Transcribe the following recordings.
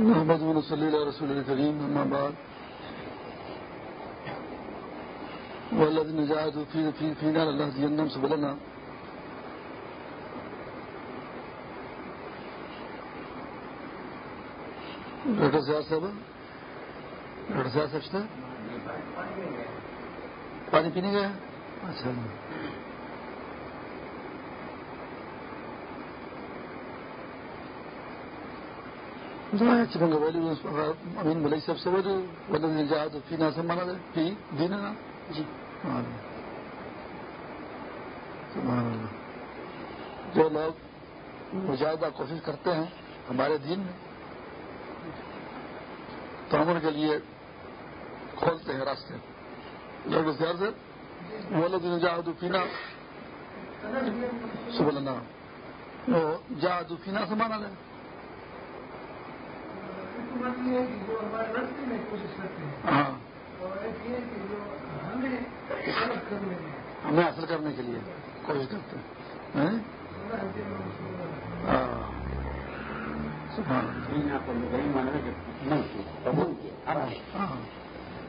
محمد صلی اللہ رسول کریم، اما بعد. والذین جاہدوا فی فی فینا اللہ جہنم سبلنا ڈاکٹر سیاض صاحب، ڈاکٹر سیاض صاحب پانی پینے گیا اچھا۔ امین ملئی سب سے بڑی ولد جہاد فی نا سے مانا فی دین نا جی. جو لوگ مجاہدہ کوشش کرتے ہیں ہمارے دین میں تو ہم ان کے لیے کھولتے ہیں راستے. لوگ زیادہ سے وہ لوگ جہاد فینا سب وہ جہاد فینا سے مانا جائے ہاں ہمیں حاصل کرنے کے لیے کوشش کرتے ہیں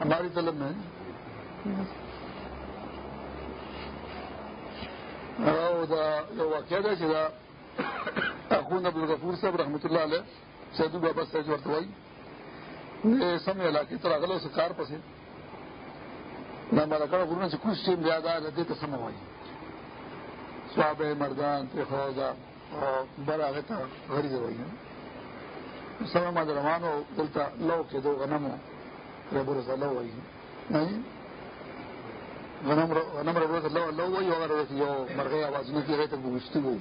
ہماری طلب میں واقعہ ہے سیدھا اخون عبد الغفور صاحب رحمۃ اللہ علیہ سیدو بابا سیج ورتوائی سمے علاقے طرح گلو سے کار پسے نہ ہمارا کڑا گرو سے کچھ ٹیم یاد آ رہے تو سم ہوئی سواب مردان تے خوزا اور بڑا آگے تھا گھر سے ہوئی سمے ماد روان ہو بولتا لو کے دو غنم ہو ربر سے لو ہوئی نہیں غنم ربر سے لو لو ہوئی اگر مر گئی آواز نہیں کی گئی تو وہ گشتی ہوئی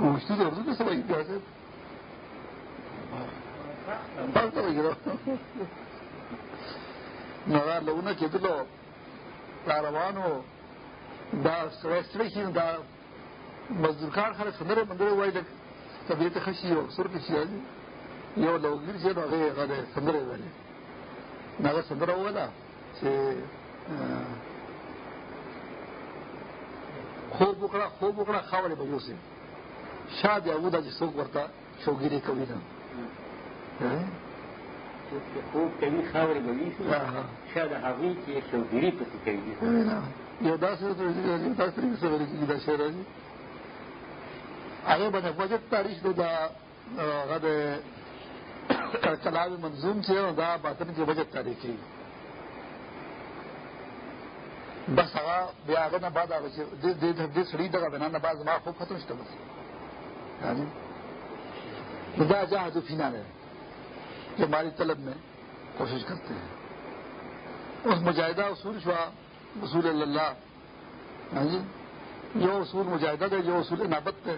مشتی تو اردو کیسے بھائی پیاسے مگر لوگوں نے کہتے کاروان ہو دا سڑے کی دا مزدور خان خالی سندرے مندرے ہوا طبیعت خشی ہو سر کشی ہے یہ لوگ گر سے نہ سندرے والے نہ سندرا ہوا نا خوب بکڑا خوب بکڑا کھا والے بجو سے شاید ابودا جی سوک ورتا شوگیری کبھی نہ خوب کبھی خاور بگی شاید دا تاریخ دا کلام منظوم چې دا باطن کې وجد تاریخ کی بس بیا هغه نه بعد هغه چې د دې سړي دغه بنا نه بعد ما خوب ختم شته بس. یعنی دا جہاں فینا ہے جو ہماری طلب میں کوشش کرتے ہیں۔ اس مجاہدہ اصول شوا اصول اللہ ہاں جی؟ جو اصول مجاہدہ ہے جو اصول نابت ہے۔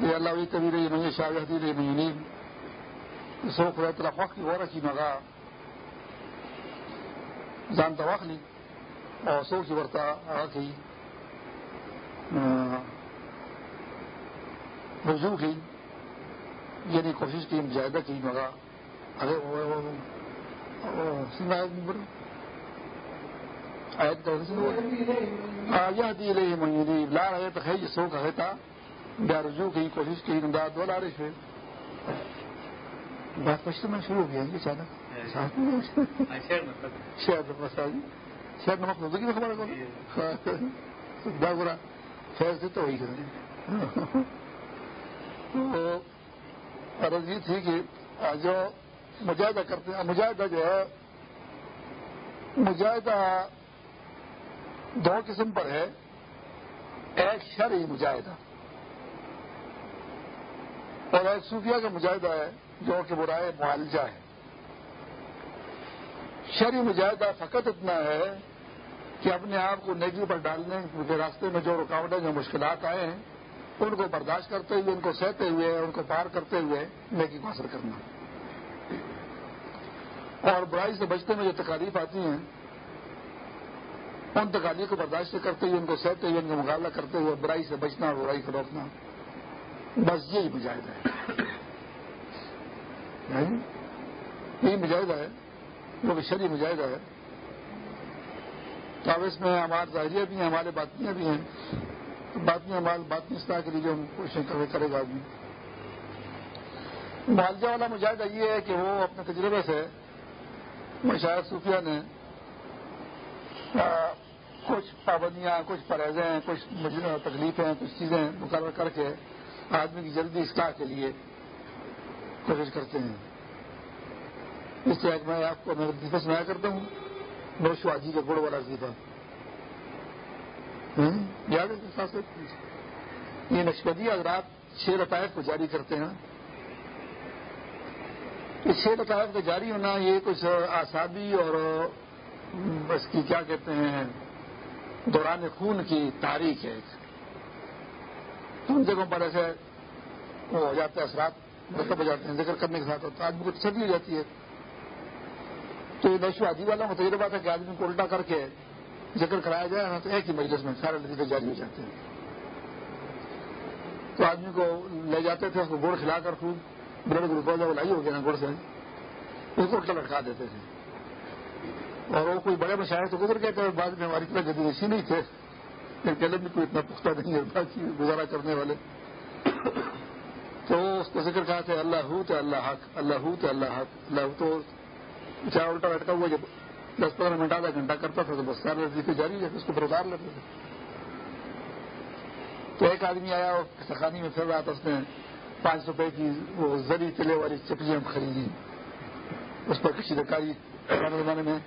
یہ اللہ علی کبھی رہی میں شاہ رہی میں سو خدا طرف وقت کی غور رکھی مگا جانتا وقت لی اور سو کی برتا آ گئی رجوع کی۔ یعنی کوشش کی مجاہدہ کی مگا ارے آیا دی رہی منگی لا رہے تو ہے یہ سو کا تھا بیا رجوع کی کوشش کی امداد لا رہے بات پشت میں شروع ہو گیا یہ چاہتا شہر مساجی شہر نمک نظر کی خبر کو برا۔ خیر سے تو وہی کریں تو عرض یہ تھی کہ جو مجاہدہ کرتے ہیں، مجاہدہ جو ہے، مجاہدہ دو قسم پر ہے۔ ایک شرعی مجاہدہ اور ایک صوفیہ کا مجاہدہ ہے، جو کہ برائے معالجہ ہے۔ شرعی مجاہدہ فقط اتنا ہے کہ اپنے آپ کو نیکی پر ڈالنے کے راستے میں جو رکاوٹیں، جو مشکلات آئے ہیں ان کو برداشت کرتے ہوئے، ان کو سہتے ہوئے، ان کو پار کرتے ہوئے نیکی کو حاصل کرنا۔ اور برائی سے بچتے میں جو تکالیف آتی ہیں، ان تکالیف کو برداشت کرتے ہوئے، ان کو سہتے ہوئے، ان کا مقابلہ کرتے ہوئے برائی سے بچنا اور برائی کو روکنا بس یہی مجاہدہ ہے۔ یہی مجاہدہ ہے، جو کہ شری مجاہدہ ہے۔ تو اب اس میں ہمارے ظاہریہ بھی ہیں، ہمارے باتیاں بھی ہیں۔ باتمی مال، بات میں اس طرح کے لیے جو کوششیں کرے گا آدمی۔ معالجہ والا مجاہدہ یہ ہے کہ وہ اپنے تجربے سے مشاہد صوفیہ نے کچھ پابندیاں، کچھ پرہیزیں کچھ تکلیفیں کچھ چیزیں مقرر کر کے آدمی کی جلدی اصلاح کے لیے کوشش کرتے ہیں۔ اس طرح میں آپ کو میرے وظیفہ سنایا کرتا ہوں۔ نوشو آجی کا گڑ والا وظیفہ یہ نقشبندی حضرات چھ رتائف کو جاری کرتے ہیں۔ اس چھ رتائف کا جاری ہونا یہ کچھ آسابی اور اس کی کیا کہتے ہیں، دوران خون کی تاریخ ہے۔ ان جگہوں پر ایسے وہ ہو جاتے ہیں، اثرات مطلب ہو جاتے ہیں، ذکر کرنے کے ساتھ ہوتا ہے آدمی کو تسلی ہو جاتی ہے۔ تو یہ نشو آدی والا تجربہ تھا کہ آدمی کو الٹا کر کے ذکر کرایا جائے نا تو ایک ہی مجلس میں سارے لطیفے جاری ہو جاتے ہیں۔ تو آدمی کو لے جاتے تھے، اس کو گڑ کھلا کر خوب، بلڈ گلوکوز لائی ہو گیا نا گڑ سے اس کو لٹکا دیتے تھے۔ اور وہ کوئی بڑے مشاعر تو گزر گئے تھے بعد میں ہماری طرح جدید ایسی نہیں تھے۔ قلم بھی کوئی اتنا پختہ نہیں ہے گزارا کرنے والے۔ تو اس کو ذکر کہا تھا، اللہ ہو تو اللہ حق، اللہ ہو تو اللہ حق، اللہ تو چاہے الٹا لٹکا ہوا جب دس پندرہ منٹ، آدھا گھنٹہ کرتا تھا تو بس سارے وظیفے جاری ہے اس کو پھر اتار لیتے تھے۔ تو ایک آدمی آیا سخانی میں پھر رہا تھا، اس نے پانچ روپے کی وہ زری تلے والی چپلیاں خریدی۔ اس پر کسی دکاری پرانے زمانے میں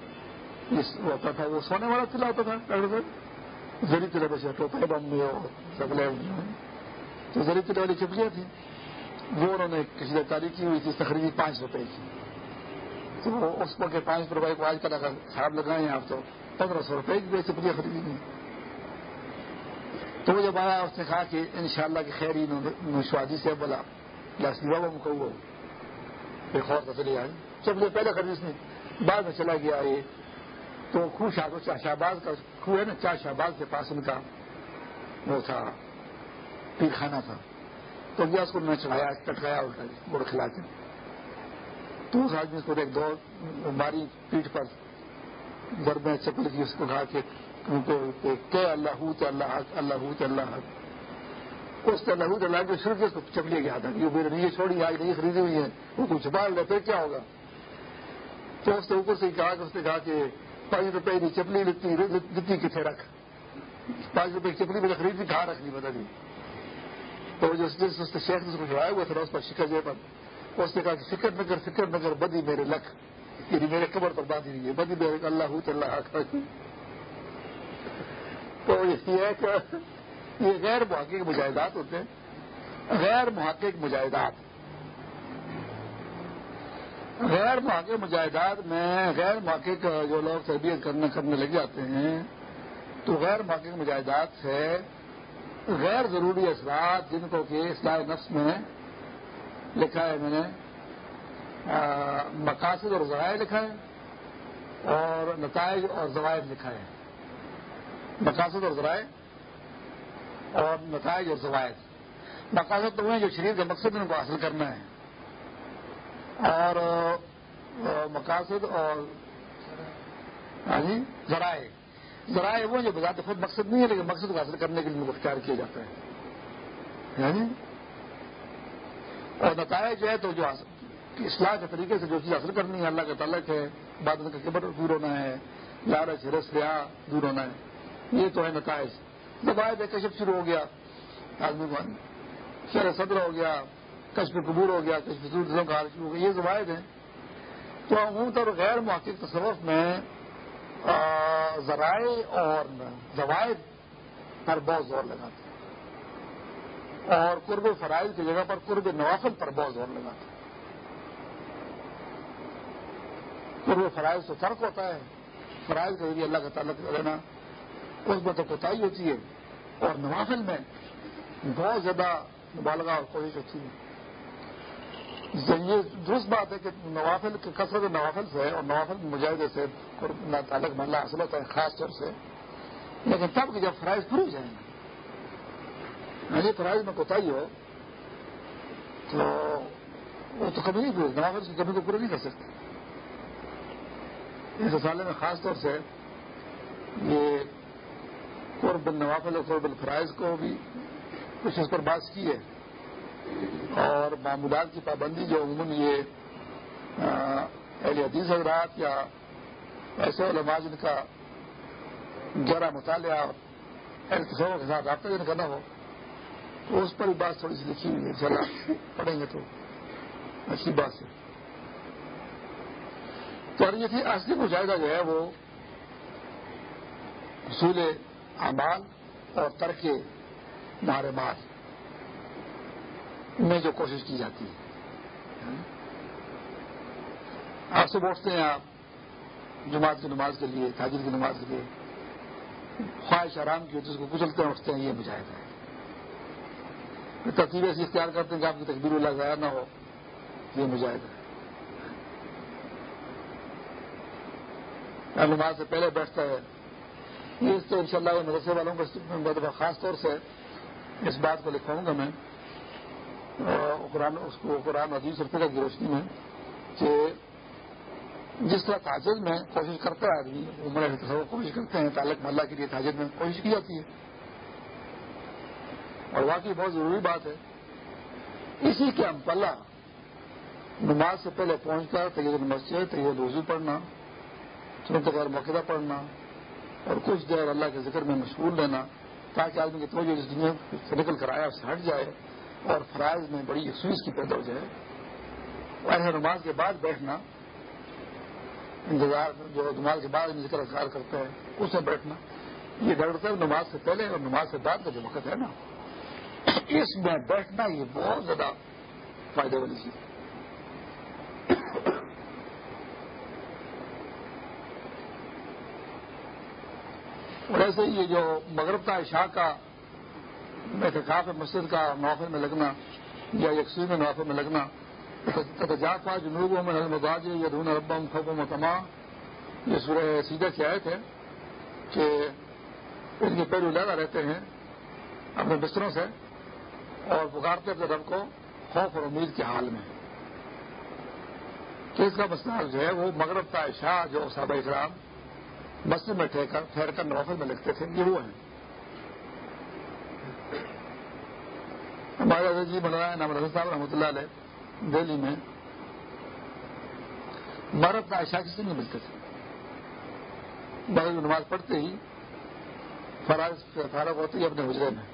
ہوتا تھا، وہ سونے والا تلا ہوتا تھا ڈاکٹر صاحب زری تلے بس ٹوپے بم میں اور سگلے تو زری تلے والی چپلیاں تھیں، وہ انہوں نے کسی دکاری کی ہوئی تھی، اس نے خریدی پانچ روپے کی۔ تو اس کے پانچ روپئے کو آج کل اگر خراب لگائے آپ تو پندرہ سو روپئے کی بھی چپلیاں خریدی گئی تو وہ جب آیا اس نے کہا کہ ان شاء اللہ کی خیر نشوادی سے بولا، یا سیوا وہ مکو ایک اور تو چلی آئی۔ چپلے پہلے خرید اس نے بعد میں چلا گیا یہ۔ تو خو شاہ شہباز کا خو ہے نا چار شہباز کے پاس ان کا وہ تھا، پیر خانہ تھا۔ تو گیا اس کو میں چڑھایا کٹکایا الٹا گڑ کھلا کے تو اس آدمی کو ایک دو ماری پیٹ پر گرد میں چپل کی اس کو کہا کہ اللہ اللہ حق، اللہ اللہ حق۔ اس نے اللہ اللہ کے صرف اس کو چپلی کے ہاتھ یہ میرے نہیں چھوڑی، آج نہیں خریدی ہوئی ہے۔ وہ کچھ چھپال لے، پھر کیا ہوگا؟ تو اس نے اوپر سے کہا کہ اس نے کہا کہ پانچ روپئے کی چپلی لکھتی کتنے رکھ۔ پانچ روپئے کی چپلی میں نے خریدی، کہاں رکھنی بتا دی تو جو اس نے شیخ نے اس کو چھڑایا ہوا تھا اس پر شکر جے پر اس نے کہا کہ فکر نگر فکر نگر بدی میرے لکھ یعنی میرے قبر پر باندھی رہی ہے۔ بدی میرے اللہ اللہ تو یہ ہے کہ یہ غیر محقق مجاہدات ہوتے ہیں۔ غیر محقق مجاہدات۔ غیر محقق مجاہدات میں غیر محقق جو لوگ تربیت کرنے کرنے لگ جاتے ہیں، تو غیر محقق مجاہدات سے غیر ضروری اثرات جن کو کہ اصلاح نفس میں لکھا ہے میں نے۔ مقاصد اور ذرائع لکھا ہے اور نتائج اور ضوائد لکھا ہے۔ مقاصد اور ذرائع اور نتائج اور زوائد مقاصد تو وہ ہیں جو شریر کا مقصد ان کو حاصل کرنا ہے۔ اور مقاصد اور ہاں جی، ذرائع۔ ذرائع وہ جو بذات خود مقصد نہیں ہے، لیکن مقصد کو حاصل کرنے کے لیے اختیار کیا جاتا ہے۔ ہاں جی؟ اور نتائج ہے تو جو اصلاح کے طریقے سے جو چیز حاصل کرنی ہے، اللہ کا تعلق ہے بادل کا قبر دور ہونا ہے لالچ رس ریا دور ہونا ہے۔ یہ تو ہے نتائج۔ زوائد ہے کشپ شروع ہو گیا۔ آدمی کو شہر صدر ہو گیا کشپ قبور ہو گیا کشپ کا حال شروع ہو گیا۔ یہ زوائد ہیں۔ تو عموم طور غیر محقق تصوف میں ذرائع اور زوائد پر بہت زور لگاتے ہیں۔ اور قرب فرائض کی جگہ پر قرب نوافل پر بہت زور لگاتے ہیں قرب فرائض تو فرق ہوتا ہے۔ فرائض کے ذریعے اللہ کا تعلق رہنا اس میں تو کوتاہی ہوتی ہے۔ اور نوافل میں بہت زیادہ مبالغہ اور کوشش ہوتی ہے۔ یہ درست بات ہے کہ نوافل کی کثرت نوافل سے اور نوافل مجاہدے سے تعلق محلہ حاصل ہوتا ہے خاص طور سے۔ لیکن تب کہ جب فرائض پوری جائیں گے یعنی فرائض میں کوتاہی ہو تو وہ تو کبھی نہیں پوری نوافل کی کمی کو پوری نہیں کر سکتے۔ اس سالے میں خاص طور سے یہ قرب النوافل اور قرب الفرائض کو بھی کچھ اس پر بات کی ہے۔ اور معمولات کی پابندی جو عموماً یہ اہل حدیث حضرات یا ایسے علماء جن کا گہرا مطالعہ اور کے ساتھ رابطہ جن کرنا ہو تو اس پر بھی بات تھوڑی سی لکھی ہوئی ہے چلا پڑھیں گے تو اچھی بات ہے۔ تو یہ تھی اصلی مشاہدہ جو ہے وہ حصول اعمال اور ترک مارے مار میں جو کوشش کی جاتی ہے۔ آپ سے اٹھتے ہیں، آپ جماعت کی نماز کے لیے تاجر کی نماز کے لیے، خواہش آرام کی جس کو کچلتے ہیں اٹھتے ہیں، یہ مجاہدہ ہے۔ ترتیب ایسی اختیار کرتے ہیں کہ آپ کی تقبیر اللہ ضائع نہ ہو، یہ مجاہدہ ہے۔ نماز سے پہلے بیٹھتا ہے۔ یہ اس ان شاء اللہ مدرسے والوں کو خاص طور سے اس بات کو لکھواؤں گا میں۔ قرآن، اس کو قرآن عزیز اور فکر کی روشنی میں کہ جس طرح تاجر میں کوشش کرتا ہے آدمی عمر کوشش کرتے ہیں، تعلق محلہ کے لیے تاجر میں کوشش کی جاتی ہے۔ اور واقعی بہت ضروری بات ہے۔ اسی کے ہم پلہ نماز سے پہلے پہنچ کر طیب مسجد طیب وضو پڑھنا سنت غیر موقع پڑھنا اور کچھ دیر اللہ کے ذکر میں مشغول لینا تاکہ آدمی کی توجہ جس دنیا سے نکل کر آیا اس سے ہٹ جائے اور فرائض میں بڑی سوئس کی پیدا ہو جائے۔ ایسے نماز کے بعد بیٹھنا، انتظار جو نماز کے بعد ذکر اذکار کرتا ہے اس میں بیٹھنا، یہ ڈاکٹر صاحب نماز سے پہلے اور نماز سے بعد کا جو وقت ہے نا۔ اس میں بیٹھنا یہ بہت زیادہ فائدے والی چیز ویسے یہ جو مغرب کا عشاء کا احتکاف مسجد کا نوافر میں لگنا یا یکسوئی میں نوافر میں لگنا تجافا جنوبوں میں مزاج یا دھون ربم خبم و تما یہ سورہ سیدھا کی آئے تھے کہ ان کے پہلو لگا رہتے ہیں اپنے بستروں سے۔ اور پکارتے اپنے رب کو خوف اور امید کے حال میں۔ کہ اس کا مسئلہ جو ہے وہ مغرب کا عشاء جو صحابہ اکرام مسجد میں ٹھہر کر نوافل میں لگتے تھے، یہ وہ ہیں ہمارے جی بنا ہے نام رضا صاحب رحمۃ اللہ علیہ دہلی میں مرد کا عشاء کسی نہیں ملتے تھے۔ مرد نماز پڑھتے ہی فراز فارغ ہوتے ہی اپنے حجرے میں۔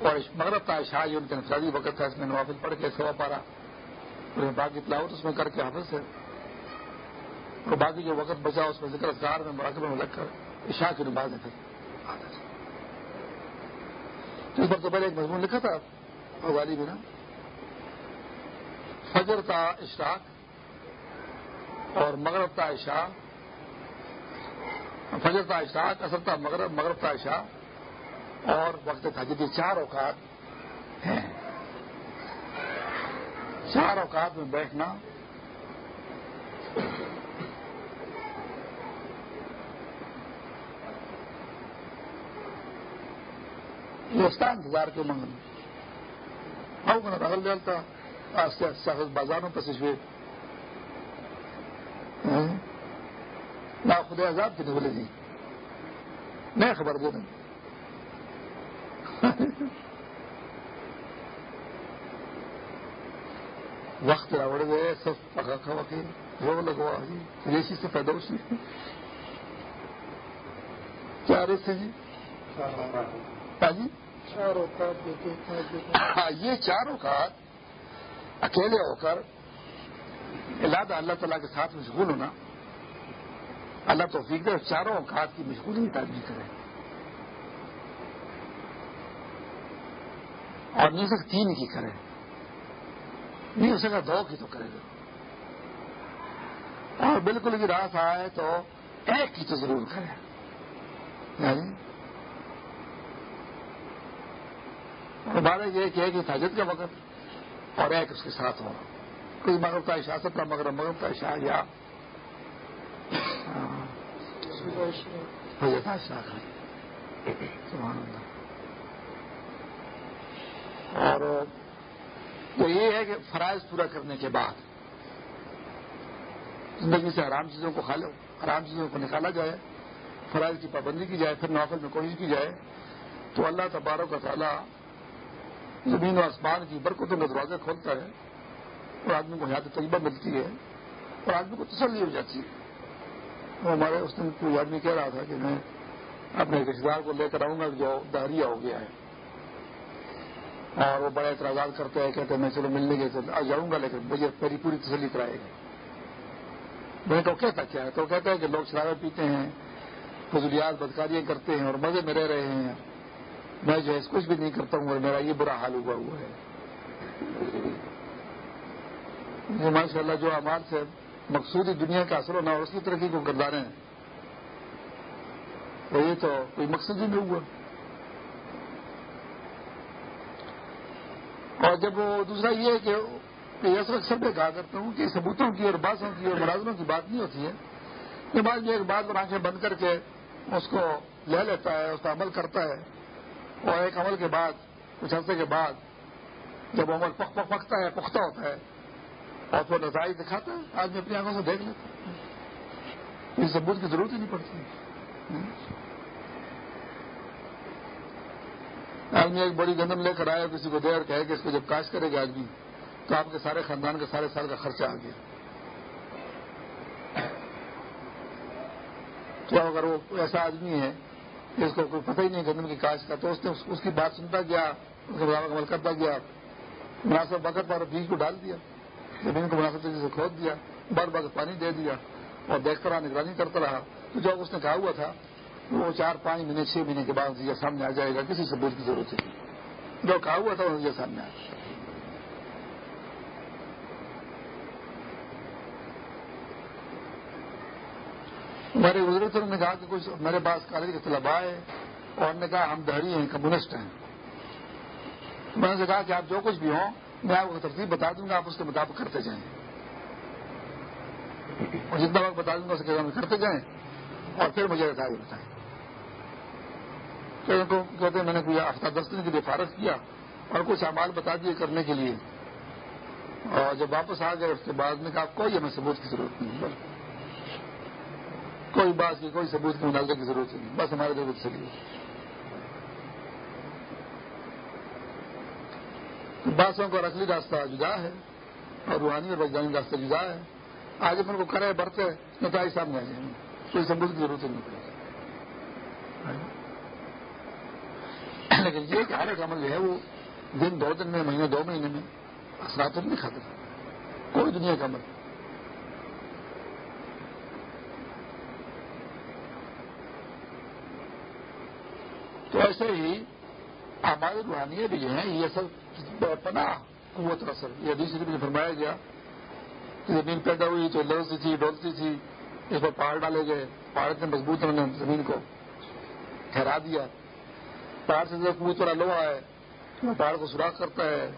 اور مغرب کا عشاء یہ ان کے انفرادی وقت تھا، اس میں نوافل پڑھ کے سوا پارا۔ باقی تلاوت اس میں کر کے حافظ ہے۔ اور باقی جو وقت بچا، اس میں ذکر اثار میں مراقبے میں لگ کر عشاء کی نماز ہے۔ اس پر تو پہلے ایک مضمون لکھا تھا غالی بھی نا فجر کا اشراق اور مغرب کا عشاء۔ فجر کا اشراق، اصل کا مغرب مغرب کا عشاء۔ اور وقت تھا جتنی چار اوقات ہیں۔ چار اوقات میں بیٹھنا۔ ہندوستان انتظار کے منگل آؤ میں رگل ڈالتا آستے آستے اچھا بازاروں پہ سچوے نہ خدا آزاد کی بولے جی۔ نہیں خبر دے دیں وقت راوڑ گئے سب پکا کھوا کے رو لگوا جی ریسی سے پیدا ہوئی کیا ریس ہے جی جی ہاں یہ چار اوقات اکیلے ہو کر اللہ اللہ تعالیٰ کے ساتھ مشغول ہونا اللہ توفیق دے چاروں اوقات کی مشغولی تعبیر کرے۔ اور سکتا تین کی کرے۔ نہیں ہو سکا دو کی تو کرے گا۔ اور بالکل بھی راس آئے تو ایک کی تو ضرور کرے۔ یعنی ہمارا یہ کہ کہ تاجد کا وقت اور ایک اس کے ساتھ ہو۔ کوئی مغرب کا اشاع سب کا مغرب مغرب کا اشاع یا ہاں، اور تو یہ ہے کہ فرائض پورا کرنے کے بعد زندگی سے آرام چیزوں کو کھا لو، آرام چیزوں کو نکالا جائے، فرائض کی پابندی کی جائے، پھر نوافل میں کوشش کی جائے، تو اللہ تبارک کا تعالیٰ زمین و آسمان کی برکتوں کے دروازے کھولتا ہے اور آدمی کو یہاں تجربہ ملتی ہے اور آدمی کو تسلی ہو جاتی ہے۔ وہ ہمارے اس دن کوئی آدمی کہہ رہا تھا کہ میں اپنے رشتے دار کو لے کر آؤں گا جو دہریا ہو گیا ہے۔ اور وہ بڑے اعتراضات کرتے ہیں، کہتے ہیں میں چلو ملنے کے آ جاؤں گا لیکن مجھے میری پوری تسلی کرائے گا میں تو کہتا کیا ہے؟ تو کہتا ہے کہ لوگ شرابیں پیتے ہیں، فضولیات بدکاریاں کرتے ہیں اور مزے میں رہ رہے ہیں۔ میں جو ہے کچھ بھی نہیں کرتا ہوں اور میرا یہ برا حال ہوا ہوا ہے۔ جی، ماشاء اللہ جو ہمارے سے مقصودی دنیا کا اثر ہونا اور اس کی ترقی کو گردارے ہیں، تو یہ تو کوئی مقصد ہی نہیں ہوا اور جب وہ دوسرا یہ ہے کہ یہ اکثر میں کہا کرتا ہوں کہ ثبوتوں کی اور باتوں کی اور ملازموں کی بات نہیں ہوتی ہے۔ یہ بات جو ایک بات پر آنکھیں بند کر کے اس کو لے لیتا ہے، اس کا عمل کرتا ہے۔ اور ایک عمل کے بعد، کچھ عرصے کے بعد جب عمل پخ پخ پکتا ہے، پختہ ہوتا ہے، اور پھر نتائج دکھاتا ہے، آدمی اپنی آنکھوں سے دیکھ لیتا ہے۔ اس ثبوت کی ضرورت ہی نہیں پڑتی۔ آدمی ایک بڑی گندم لے کر آئے کسی کو دے اور کہے کہ اس کو جب کاش کرے گا آدمی، تو آپ کے سارے خاندان کے سارے سال کا خرچہ آ گیا تو اگر وہ ایسا آدمی ہے جس کو کوئی پتہ ہی نہیں گندم کی کاشت کا، تو اس نے اس کی بات سنتا گیا، اس کے مطابق عمل کرتا گیا، مناسب وقت پر بیج کو ڈال دیا، زمین کو مناسب طریقے سے کھود دیا، بار بار پانی دے دیا اور دیکھتا رہا، نگرانی کرتا رہا۔ تو جب اس نے کہا ہوا تھا وہ چار پانچ مہینے چھ مہینے کے بعد نتیجہ سامنے آ جائے گا، کسی ثبوت کی ضرورت نہیں۔ جو کہا ہوا تھا وہ نتیجہ سامنے آیا میرے بزرگ نے کہا کہ کچھ میرے پاس کالج کے طلبا ہے اور نے کہا ہم دہری ہیں کمیونسٹ ہیں۔ میں نے کہا کہ آپ جو کچھ بھی ہوں، میں آپ کو ترتیب بتا دوں گا، آپ اس کے مطابق کرتے جائیں۔ اور جتنا وقت بتا دوں گا، اس کے کرتے جائیں۔ اور پھر مجھے بتائیں۔ کہتے ہیں میں نے کوئی ہفتہ دس دن کے لیے فارغ کیا اور کچھ اعمال بتا دیے کرنے کے لیے۔ اور جب واپس آ گئے اس کے بعد میں کہا کوئی ہمیں ثبوت کی ضرورت نہیں کوئی بات کی، کوئی ثبوت کی مناظر کی ضرورت نہیں، بس ہمارے ضرورت سے لیے باسوں کا رسلی راستہ جدا ہے اور روحانی اور وجدانی راستہ جدا ہے۔ آج اپن کو کرے، بڑھتے، نتائج سامنے آ جائیں گے کوئی ثبوت کی ضرورت نہیں پڑے لیکن یہ کہ ہر ایک عمل جو ہے وہ دن دو دن میں، مہینے دو مہینے میں اثرات نہیں کھاتے کوئی دنیا کا عمل۔ تو ایسے ہی ہماری روحانیت بھی جو ہیں، یہ سب پنا قوت کا اثر۔ یہ دوسری بھی فرمایا گیا کہ زمین پیدا ہوئی تو لڑتی تھی، ڈولتی تھی، اس پر پہاڑ ڈالے گئے۔ پہاڑ اتنے مضبوط انہوں نے زمین کو ٹھہرا دیا۔ پہاڑ سے زیادہ قوت والا لوہا ہے پہاڑ کو سوراخ کرتا ہے۔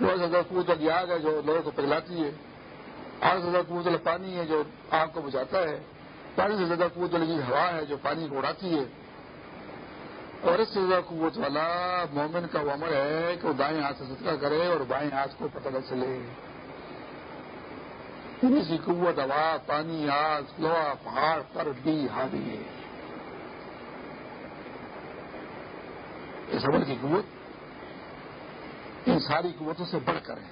لوہے سے زیادہ قوت والی آگ ہے جو لوہے کو پگلاتی ہے۔ آگ سے زیادہ قوت والا پانی ہے جو آگ کو بجھاتا ہے۔ پانی سے زیادہ قوت والی ہوا ہے جو پانی کو اڑاتی ہے۔ اور اس سے زیادہ قوت والا مومن کا وہ عمر ہے کہ وہ دائیں ہاتھ سے سترا کرے اور بائیں ہاتھ کو پتہ نہ چلے۔ اسی قوت، ہوا، پانی، آگ، لوہا، پہاڑ، پر بھی حاوی ہے۔ اس عمل کی قوت ان ساری قوتوں سے بڑھ کر ہے۔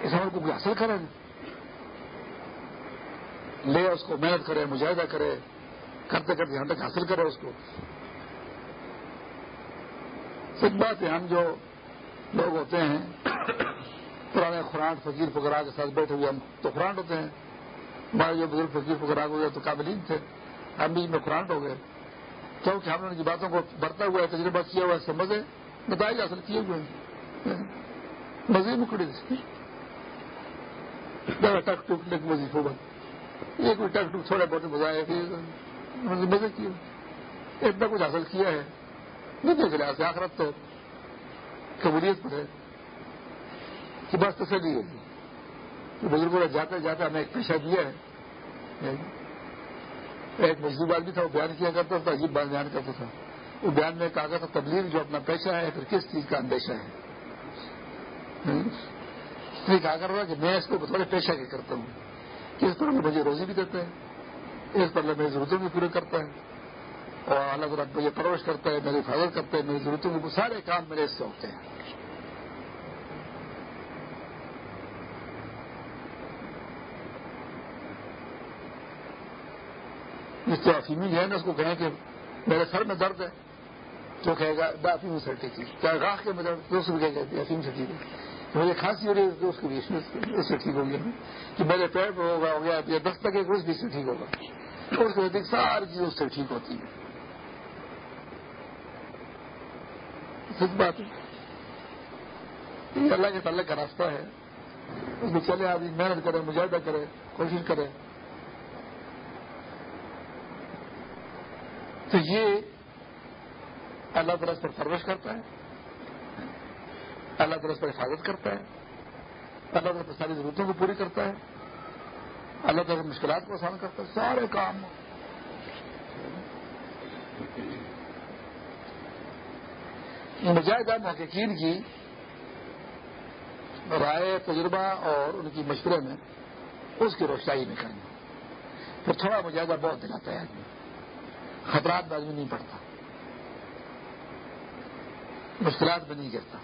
اس عمل کو کوئی حاصل کرے۔ لے اس کو محنت کرے، مجاہدہ کرے، کرتے کرتے یہاں تک حاصل کرے اس کو۔ سچ بات ہے، ہم جو لوگ ہوتے ہیں، پرانے خورانٹ فقیر فکرا کے ساتھ بیٹھے ہوئے ہم تو خورانٹ ہوتے ہیں۔ ہمارے جو بزرگ فقیر فکرا ہو گئے تو قابلین تھے۔ ہم بھی میں خورانٹ ہو گئے۔ کیونکہ ہم نے ان کی باتوں کو برتا ہوا ہے، تجربہ کیا ہوا ہے سمجھے نتائج حاصل کیے ہوئے ہیں۔ مزید مکڑی ٹک ٹک لکھ مزید ہوگا۔ یہ کوئی ٹک ٹک تھوڑے بہت بجائے مزے کیے۔ اتنا کچھ حاصل کیا ہے۔ نہیں دیکھ رہا سے آخرت تو قبولیت پر ہے۔ کہ بس تسلی ہے۔ بزرگوں نے جاتے جاتے ہمیں ایک پیشہ دیا ہے۔ ایک مزدور آدمی تھا، وہ بیان کیا کرتا تھا عجیب بات بیان کرتا تھا۔ وہ بیان میں کہا تھا، تبلیغ جو اپنا پیشہ ہے، پھر کس چیز کا اندیشہ ہے؟ کہا کر رہا کہ میں اس کو تھوڑے پیشہ کے کرتا ہوں۔ کہ اس پر مجھے روزی بھی دیتے ہیں اس پر میری ضرورتوں کو پورے کرتا ہے۔ اور الگ الگ مجھے پرورش کرتا ہے میری حفاظت کرتا ہے، میری ضرورتوں کو، سارے کام میرے اس سے ہوتے ہیں۔ جس طرح افیمی ہے نا اس کو کہیں کہ میرے سر میں درد ہے۔ تو کہے گا افیم سے ٹھیک چاہے راہ کے میں درد تو اس کو کہے گا افیم سے ٹھیک مجھے کھانسی ہو رہی ہے، تو اس کو بھی اس سے ٹھیک ہو گیا۔ کہ میرے پیر میں ہوگا، ہو گیا یا دس تک اس بھی سے ٹھیک ہوگا۔ اس کو ساری چیزیں اس سے ٹھیک ہوتی ہیں۔ سچ بات ہے۔ اللہ کے تعلق کا راستہ ہے۔ اس میں چلے، آدمی محنت کرے، مجاہدہ کرے، کوشش کرے۔ تو یہ اللہ درست پر پرورش کرتا ہے، اللہ درست پر حفاظت کرتا ہے، اللہ پر ساری ضرورتوں کو پوری کرتا ہے، اللہ تعالیٰ مشکلات کو آسان کرتا ہے، سارے کام۔ مجاہدہ محققین کی رائے، تجربہ اور ان کی مشورے میں اس کی روشنائی میں کرنا پھر تھوڑا مجاہدہ بہت دلاتا ہے۔ آدمی خطرات میں آدمی نہیں پڑتا۔ مشکلات میں نہیں کرتا۔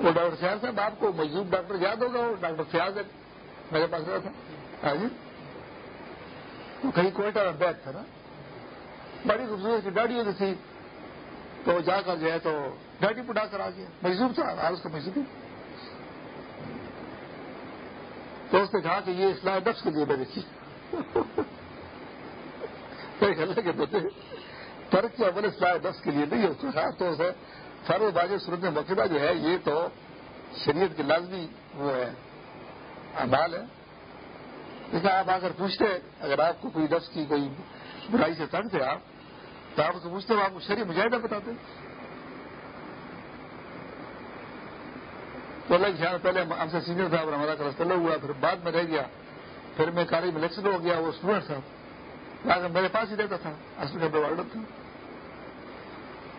وہ ڈاکٹر سیاض صاحب، آپ کو مجدور ڈاکٹر یاد ہوگا، وہ ڈاکٹر سیاض میرے پاس رہا تھا۔ ہاں جی۔ وہ کہیں کوئٹہ میں بیٹھ تھا نا۔ بڑی خوبصورت کی ڈاڑی ہوتی تھی۔ تو جا کر گئے تو ڈاڈی پڑا کر آ گیا۔ مجزور تھا آج کا مجزور تو اس نے کہا کہ یہ اسلام نفس کے لیے میں دیکھی اللہ کے بتے ترک کے اول نفس کے لیے نہیں ہے۔ اس کو خاص طور سے فرو باغ صورت مقدہ جو ہے، یہ تو شریعت کے لازمی وہ ہے امال ہے۔ لیکن آپ اگر پوچھتے، اگر آپ کو کوئی نفس کی کوئی برائی سے تنگ تھے آپ تو آپ سے پوچھتے ہو آپ کو شریع مجاہدہ بتاتے۔ تو اللہ کی پہلے ہم سے سینئر صاحب ہمارا کرستل ہوا، پھر بعد میں رہ گیا۔ پھر میں کالج میں لیکچر ہو گیا، وہ اسٹوڈنٹ تھا۔ میرے پاس ہی رہتا تھا ہاسپٹل کا وارڈر تھا۔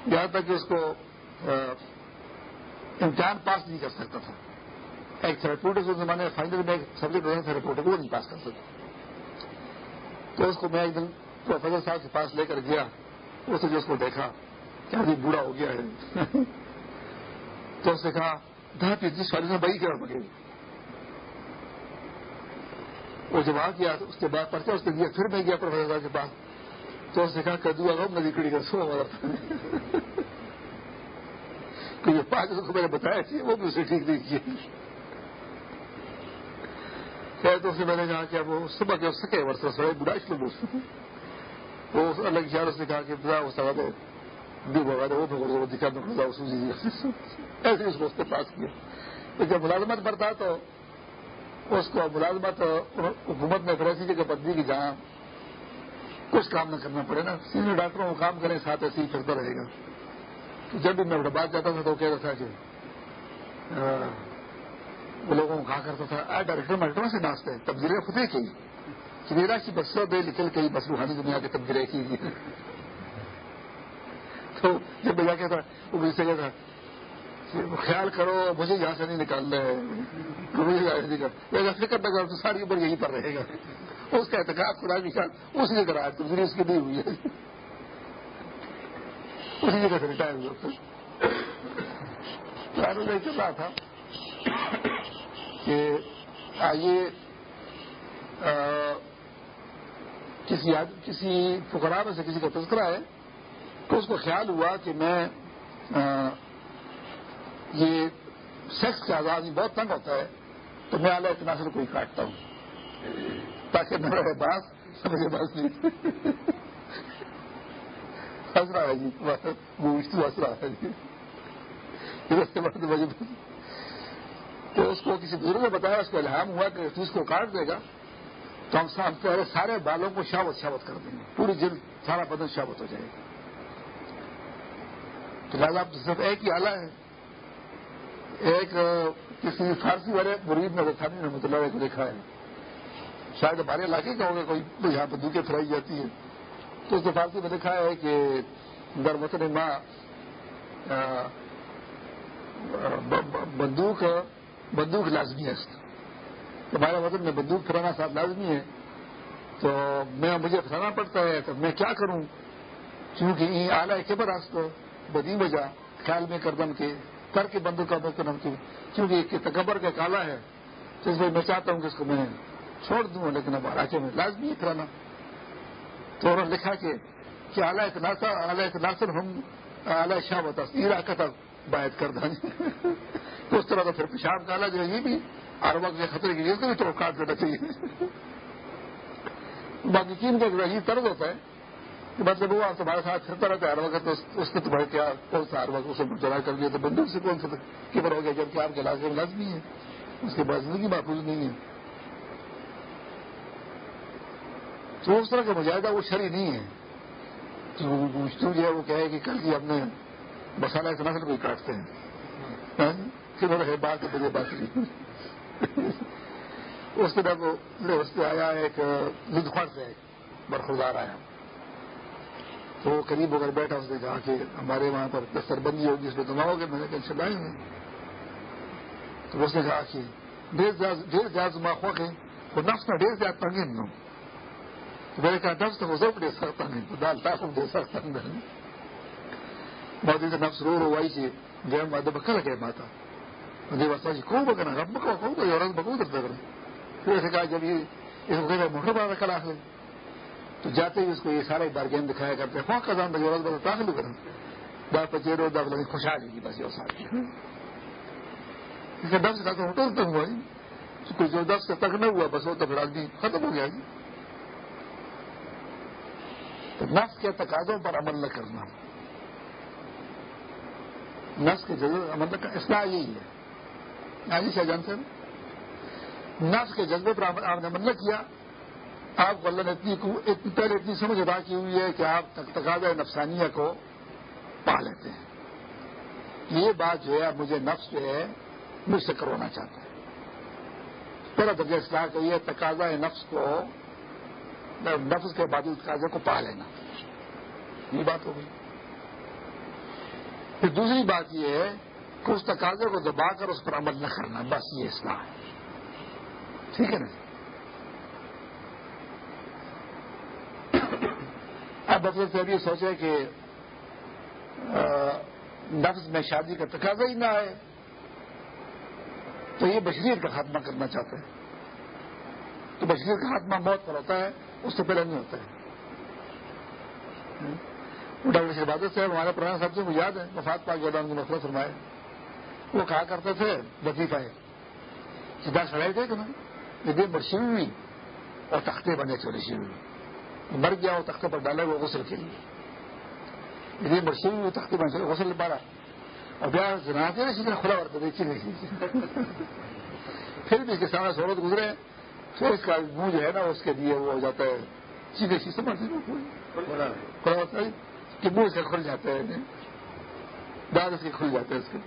یہاں تک کہ اس کو امتحان پاس نہیں کر سکتا تھا۔ ایک تھراپیوٹک اس زمانے میں فائنل میں ایک سبجیکٹ ہوتا تھراپیوٹک وہ نہیں پاس کر سکتا۔ تو اس کو میں ایک دن پروفیسر صاحب کے پاس لے کر گیا۔ اس نے جو اس کو دیکھا کہ ابھی جی بوڑھا ہو گیا ہے۔ تو اس نے کہا جس والے سے بڑی کیا پڑے گی وہ جب آ گیا اس کے بعد پرچہ اس نے دیا، پھر میں گیا پروفیسر صاحب کے پاس۔ تو اس نے کہا کدو آگا ندی کڑی کا سو ہمارا۔ کہ یہ پانچ کو میں نے بتایا تھی وہ بھی اسے ٹھیک نہیں کیے۔ خیر، تو اسے میں نے کہا کہ وہ صبح کے سکے ورثہ سڑے بڑا اس لیے وہ الگ خیال، اس نے کہا کہ بڑا وہ سوال ہے وہ دکھا دو ایسے اس کو اس کے پاس کیا جب ملازمت بڑھتا تو اس کو ملازمت حکومت نے پھر ایسی جگہ بدلی کی جہاں کچھ کام نہ کرنا پڑے نا سینئر ڈاکٹروں کو کام کریں ساتھ ایسے ہی پھرتا رہے گا تو جب بھی میں بات جاتا تھا تو رہا تھا کہ وہ لوگوں کو کہا کرتا تھا ڈائریکٹر میڈکٹروں سے ناستے ہیں تبدیلیاں خود ہی کی میرا کی بسوں دے نکل کے بس روحانی دنیا کی تبدیلیاں کی تو جب میں جا کے تھا وہ مجھ سے کہتا جی، خیال کرو، مجھے یہاں سے نہیں نکالنا ہے۔ مجھے یہاں سے نکال فکر نہ کرو تو ساری عمر یہیں پر رہے گا۔ اس کا احتکاب خدا کی خیال اسی جگہ رہا اس کی نہیں ہوئی ہے۔ اسی جگہ سے ریٹائر ہوتا میں چل رہا تھا کہ آئیے کسی کسی فکرا میں سے کسی کا تذکرہ ہے۔ تو اس کو خیال ہوا کہ میں یہ سیکس کا آزادی بہت تنگ ہوتا ہے، تو میں اعلیٰ اتنا سے کوئی کاٹتا ہوں۔ تاکہ میرا باس سمجھے باس نہیں۔ ہنس رہا ہے جی وہ ہنس رہا ہے جی۔ اس کے بعد مجھے تو اس کو کسی بزرگ نے بتایا، اس کو الحام ہوا کہ اس کو کاٹ دے گا، تو ہم سارے بالوں کو شاوت شاوت کر دیں گے۔ پوری جلد سارا بدن شاوت ہو جائے گا۔ تو لہٰذا صرف ایک ہی آلہ ہے۔ ایک کسی فارسی والے مرید نے تھانی رحمۃ اللہ کو دیکھا ہے۔ شاید ہمارے علاقے کا ہوگا کوئی یہاں بندوقیں پھیلائی جاتی ہیں تو اس نے فارسی میں دیکھا ہے کہ در وطن ماں بندوق بندوق لازمی ہے ہمارے وطن میں بندوق پھرانا ساتھ لازمی ہے۔ تو میں، مجھے پھنسانا پڑتا ہے، تو میں کیا کروں؟ چونکہ یہ اعلیٰ کے برس تو بدی وجہ خیال میں کردم کے کر کے بندوق کا کرم کی کیونکہ تکبر کا کالا ہے، تو اس لیے میں چاہتا ہوں کہ اس کو میں چھوڑ دوں، لیکن اب علاقے میں لازمی ہے تو انہوں نے لکھا کہ کہ اعلیٰ اتناسا اعلیٰ اتناسر ہم، اعلیٰ شاہ بتا علاقہ تک باعث کر دیں۔ تو اس طرح کا پھر پیشاب کالا جو ہے، یہ بھی ہر وقت خطرے کی وجہ سے بھی تو کاٹ دینا چاہیے۔ باقی چین کا عجیب طرز ہوتا ہے کہ مطلب وہ تمہارے ساتھ پھرتا رہتا ہے ہر وقت اس نے تمہارے کیا کون سا ہر وقت اسے جمع کر دیا؟ تو بندوق سے کون سا کیپر ہو گیا جبکہ آپ کے علاقے میں لازمی ہے۔ اس کے بعد زندگی محفوظ نہیں ہے۔ تو اس طرح کا مجاہدہ، وہ شری نہیں ہے۔ جو ہے وہ کہے کہ کل کی ہم نے مسالہ اس نسل کو کاٹتے ہیں۔ ہاں؟ جی؟ پھر رہے بات بجے بات اس طرح کو اس پہ آیا ایک لدخر سے برخوردار آیا۔ تو وہ قریب ہو کر بیٹھا اس نے کہا کہ ہمارے وہاں پر دستر بندی ہوگی، اس میں تم آؤ گے میں نے کہیں چلائیں اچھا گے۔ تو اس نے کہا کہ ڈھیر زیادہ ماخوا کے وہ نفس میں ڈھیر زیادہ تنگی نہیں تو میں نے کہا نفس تو وہ ضرور دے سکتا نہیں تو دال تاخم دے سکتا نہیں بہت سے نفس رو رو وائی سے گئے مادہ بکا لگے ماتا۔ مجھے بس کو بکنا رب بکا کو عورت بکو درد کریں پھر اسے کہا جب یہ اس کو کہ موٹر بڑا کلا ہے۔ تو جاتے ہی اس کو یہ سارے بارگین دکھایا کرتے ہیں۔ کا جان ضرورت بتا داخل کریں دا پچیرو دا لگے خوشحالی کی بس یہ سارے اس کا دس کا ہوٹل تک ہوا جی کوئی جو دس کا تک نہ ہوا، بس وہ تو پھر آدمی ختم ہو گیا جی۔ تو نفس کے تقاضوں پر عمل نہ کرنا۔ نفس کے ضرور عمل نہ کرنا، اصلاح یہی ہے۔ ہاں جی شاہ جان صاحب نفس کے جذبے پر عمل نہ کیا۔ آپ کو اللہ نے اتنی اتنی پہلے اتنی سمجھ ادا کی ہوئی ہے کہ آپ تقاضا نفسانیہ کو پا لیتے ہیں۔ یہ بات جو ہے مجھے نفس جو ہے، مجھ سے کروانا چاہتا ہے۔ پہلا درجہ اصلاح کا یہ تقاضا نفس کو، نفس کے بعد تقاضے کو پا لینا۔ یہ بات ہو گئی۔ پھر دوسری بات یہ ہے کہ اس تقاضے کو دبا کر اس پر عمل نہ کرنا، بس یہ اصلاح ہے۔ ٹھیک ہے نا؟ اب بچے سے ابھی سوچے کہ نفس میں شادی کا تقاضا ہی نہ آئے، تو یہ بشریت کا خاتمہ کرنا چاہتے ہیں تو بشریت کا خاتمہ موت پر ہوتا ہے، اس سے پہلے نہیں ہوتا ہے۔ ڈاکٹر شہبادت صاحب، ہمارے پرانے صاحب سے مجھے یاد ہے مفاد پاک جوان کو نفرت فرمائے۔ وہ کہا کرتے تھے لطیفہ ہے سیدھا سڑائی تھے کہ نا یہ مرشی ہوئی اور تختے بنے چوری سی ہوئی مر گیا وہ تختے پر ڈالے وہ غسل کے لیے یہ مرشی ہوئی تختے بنے چلے غسل پارا اور بیا جنا کے اسی طرح کھلا ورتے دیکھی نہیں پھر بھی اس کے سامنے سہولت گزرے۔ پھر اس کا منہ جو ہے نا، اس کے لیے وہ ہو جاتا ہے۔ سیدھے سی سمجھ کھلا ہوتا ہے کہ منہ سے کھل جاتا ہے دانت اس کے کھل جاتے ہیں اس کے۔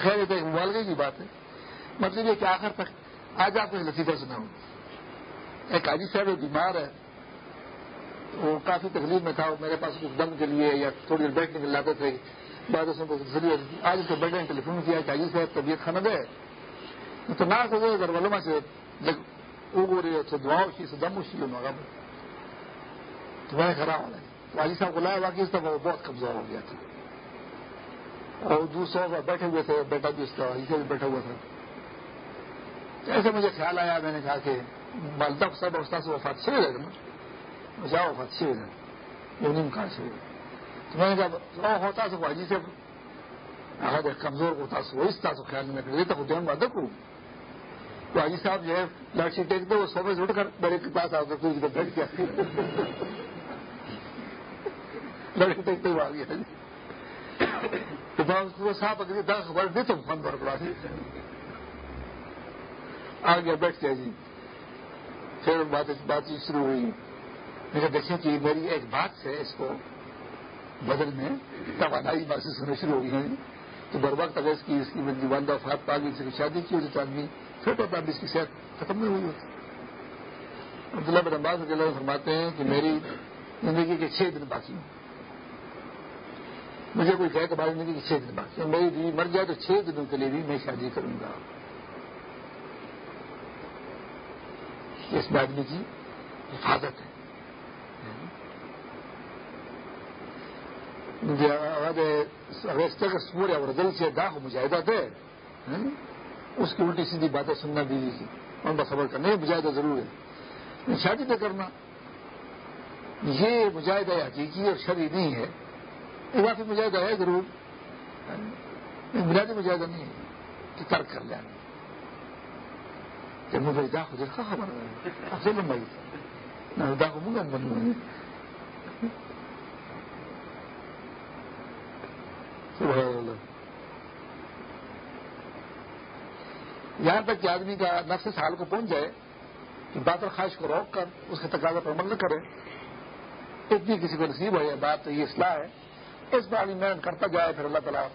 خیر، یہ تو ایک مبالغے کی بات ہے۔ مطلب یہ کہ آخر تک آج آپ کو لطیفہ سنا ہوں ایک حاجی صاحب بیمار ہے۔ وہ کافی تکلیف میں تھا، وہ میرے پاس کچھ دم کے لیے یا تھوڑی دیر بیٹھنے کے لاتے تھے۔ بعد اس میں آج اس کو بیٹھنے ٹیلی فون کیا کہ حاجی صاحب طبیعت کھانا دے تو نہ سکے اگر ولما سے وہ رہی سے دعاؤں کی سے دم اسی مگا تو میں خراب ہو رہا تو حاجی صاحب کو لایا باقی اس طرح وہ بہت کمزور ہو گیا تھا۔ اور دوسروں بیٹھے ہوئے تھے، بیٹا بھی اس کا حاجی صاحب بھی بیٹھا ہوا تھا۔ ایسے مجھے خیال آیا، میں نے کہا کہ مالدہ صاحب اوستا وفات سے ہوئے نا جاؤ وفات سے ہوئے وہ نیم کہاں سے تو میں نے کہا رو ہوتا سو حاجی سے اگر کمزور ہوتا سو اس طرح سے خیال میں کرے تو دین بات کو تو حاجی صاحب جو ہے لاٹھی ٹیک دو سو میں اٹھ کر میرے کے پاس آ کر تو بیٹھ گیا لڑکی ٹیکتے ہوئے آ گیا تو میں اس کو صاحب اگر دس خبر دے تو فون پر پڑا آ گیا بیٹھ گیا جی پھر بات چیت شروع ہوئی۔ میں دیکھیں کہ میری ایک بات سے اس کو بدل میں توانائی محسوس ہونے شروع ہو گئی ہیں تو بر وقت اگر اس کی اس کی والدہ وفات پا گئی اس کی شادی کی ہوتی تو آدمی پھر پتا اس کی صحت ختم نہیں ہوئی ہوتی عبداللہ بن عباس رضی اللہ فرماتے ہیں کہ میری زندگی کے چھ دن باقی ہوں مجھے کوئی کہے کہ بارے نہیں کہ چھ دن بعد میری بیوی مر جائے تو چھ دنوں کے لیے بھی میں شادی کروں گا۔ اس آدمی کی جی، حفاظت ہے۔ سور یا ردل سے داغ مجاہدہ دے اس کی الٹی سیدھی باتیں سننا بیوی کی ان کا صبر کرنا یہ مجاہدہ ضرور ہے۔ شادی نہ کرنا۔ یہ مجاہدہ حقیقی اور شرعی نہیں ہے۔ یہ مجاہدہ ہے ضرور۔ بنیادی مجاہدہ نہیں ہے۔ کہ ترک کر لینا کہ مجھے دا یہاں تک کہ آدمی کا نفس سال کو پہنچ جائے کہ بات اور خواہش کو روک کر اس کے تقاضا پر عمل نہ کرے اتنی کسی کو نصیب ہو جائے بات تو یہ اصلاح ہے اس بار محنت کرتا جائے پھر اللہ تعالیٰ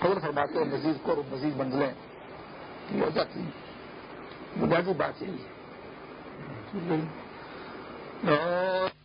خبر فرماتے ہیں مزید کو مزید منزلیں کی ہو جاتی بنیادی بات یہی ہے۔ اور